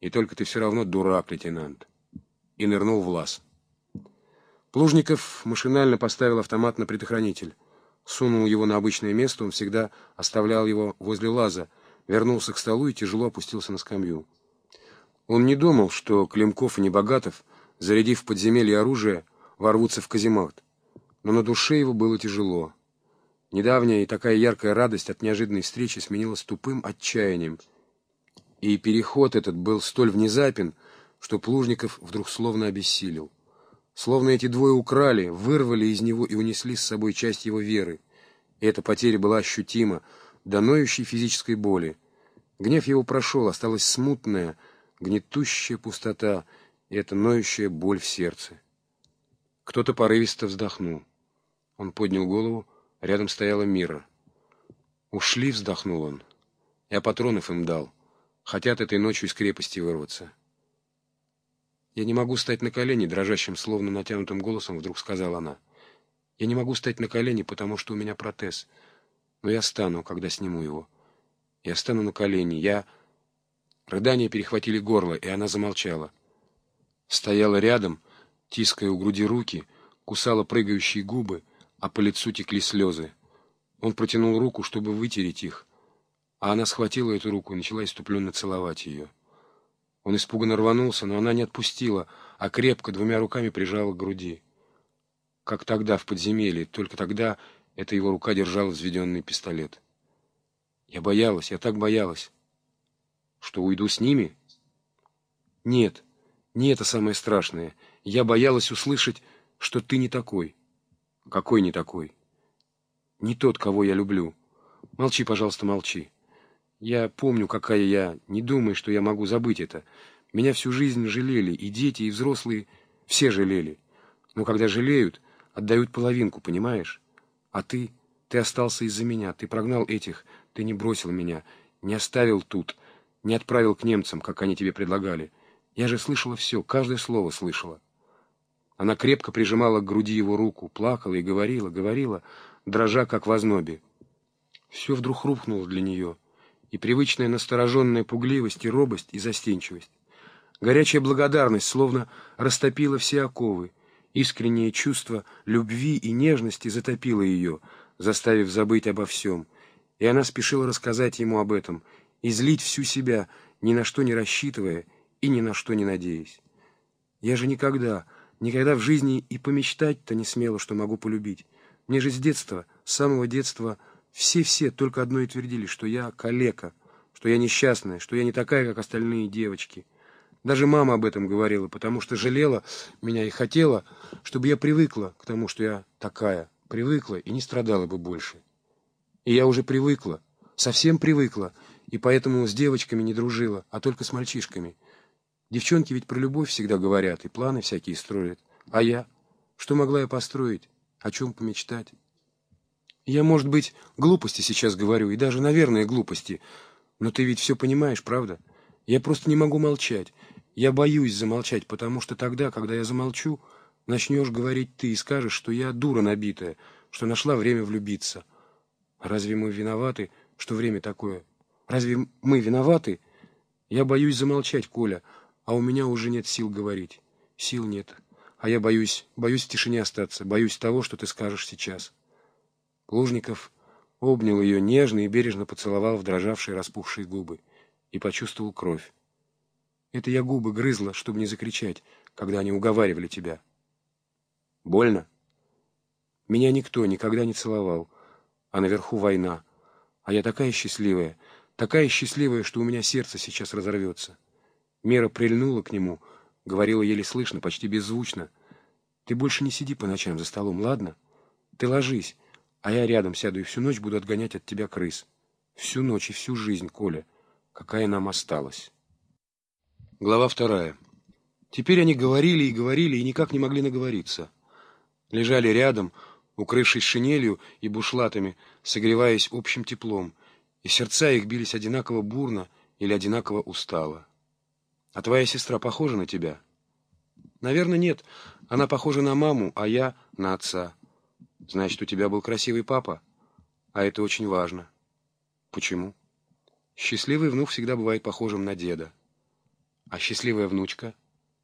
И только ты все равно дурак, лейтенант. И нырнул в лаз. Плужников машинально поставил автомат на предохранитель. Сунул его на обычное место, он всегда оставлял его возле лаза, вернулся к столу и тяжело опустился на скамью. Он не думал, что Климков и Небогатов, зарядив подземелье оружие, ворвутся в каземат. Но на душе его было тяжело. Недавняя и такая яркая радость от неожиданной встречи сменилась тупым отчаянием. И переход этот был столь внезапен, что Плужников вдруг словно обессилел. Словно эти двое украли, вырвали из него и унесли с собой часть его веры. И эта потеря была ощутима, до физической боли. Гнев его прошел, осталась смутная, гнетущая пустота и эта ноющая боль в сердце. Кто-то порывисто вздохнул. Он поднял голову, рядом стояла Мира. «Ушли», — вздохнул он. «Я патронов им дал. Хотят этой ночью из крепости вырваться». «Я не могу стать на колени», — дрожащим, словно натянутым голосом вдруг сказала она. «Я не могу стать на колени, потому что у меня протез. Но я стану, когда сниму его. Я стану на колени. Я...» Рыдания перехватили горло, и она замолчала. Стояла рядом, тиская у груди руки, кусала прыгающие губы, а по лицу текли слезы. Он протянул руку, чтобы вытереть их, а она схватила эту руку и начала иступленно целовать ее. Он испуганно рванулся, но она не отпустила, а крепко двумя руками прижала к груди. Как тогда, в подземелье, только тогда эта его рука держала взведенный пистолет. Я боялась, я так боялась. Что, уйду с ними? Нет, не это самое страшное. Я боялась услышать, что ты не такой. Какой не такой? Не тот, кого я люблю. Молчи, пожалуйста, молчи. Я помню, какая я. Не думай, что я могу забыть это. Меня всю жизнь жалели, и дети, и взрослые, все жалели. Но когда жалеют, отдают половинку, понимаешь? А ты, ты остался из-за меня, ты прогнал этих, ты не бросил меня, не оставил тут, не отправил к немцам, как они тебе предлагали. Я же слышала все, каждое слово слышала. Она крепко прижимала к груди его руку, плакала и говорила, говорила, дрожа, как в ознобе. Все вдруг рухнуло для нее, и привычная настороженная пугливость, и робость, и застенчивость. Горячая благодарность словно растопила все оковы, искреннее чувство любви и нежности затопило ее, заставив забыть обо всем, и она спешила рассказать ему об этом, излить всю себя, ни на что не рассчитывая и ни на что не надеясь. «Я же никогда...» Никогда в жизни и помечтать-то не смела, что могу полюбить. Мне же с детства, с самого детства, все-все только одно и твердили, что я калека, что я несчастная, что я не такая, как остальные девочки. Даже мама об этом говорила, потому что жалела меня и хотела, чтобы я привыкла к тому, что я такая, привыкла и не страдала бы больше. И я уже привыкла, совсем привыкла, и поэтому с девочками не дружила, а только с мальчишками — Девчонки ведь про любовь всегда говорят и планы всякие строят. А я? Что могла я построить? О чем помечтать? Я, может быть, глупости сейчас говорю, и даже, наверное, глупости. Но ты ведь все понимаешь, правда? Я просто не могу молчать. Я боюсь замолчать, потому что тогда, когда я замолчу, начнешь говорить ты и скажешь, что я дура набитая, что нашла время влюбиться. Разве мы виноваты, что время такое? Разве мы виноваты? Я боюсь замолчать, Коля, а у меня уже нет сил говорить. Сил нет. А я боюсь, боюсь в тишине остаться, боюсь того, что ты скажешь сейчас. Плужников обнял ее нежно и бережно поцеловал в дрожавшие распухшие губы и почувствовал кровь. Это я губы грызла, чтобы не закричать, когда они уговаривали тебя. Больно? Меня никто никогда не целовал, а наверху война. А я такая счастливая, такая счастливая, что у меня сердце сейчас разорвется. Мера прильнула к нему, говорила еле слышно, почти беззвучно. «Ты больше не сиди по ночам за столом, ладно? Ты ложись, а я рядом сяду и всю ночь буду отгонять от тебя крыс. Всю ночь и всю жизнь, Коля, какая нам осталась». Глава вторая. Теперь они говорили и говорили, и никак не могли наговориться. Лежали рядом, укрывшись шинелью и бушлатами, согреваясь общим теплом, и сердца их бились одинаково бурно или одинаково устало. А твоя сестра похожа на тебя? Наверное, нет. Она похожа на маму, а я на отца. Значит, у тебя был красивый папа? А это очень важно. Почему? Счастливый внук всегда бывает похожим на деда. А счастливая внучка —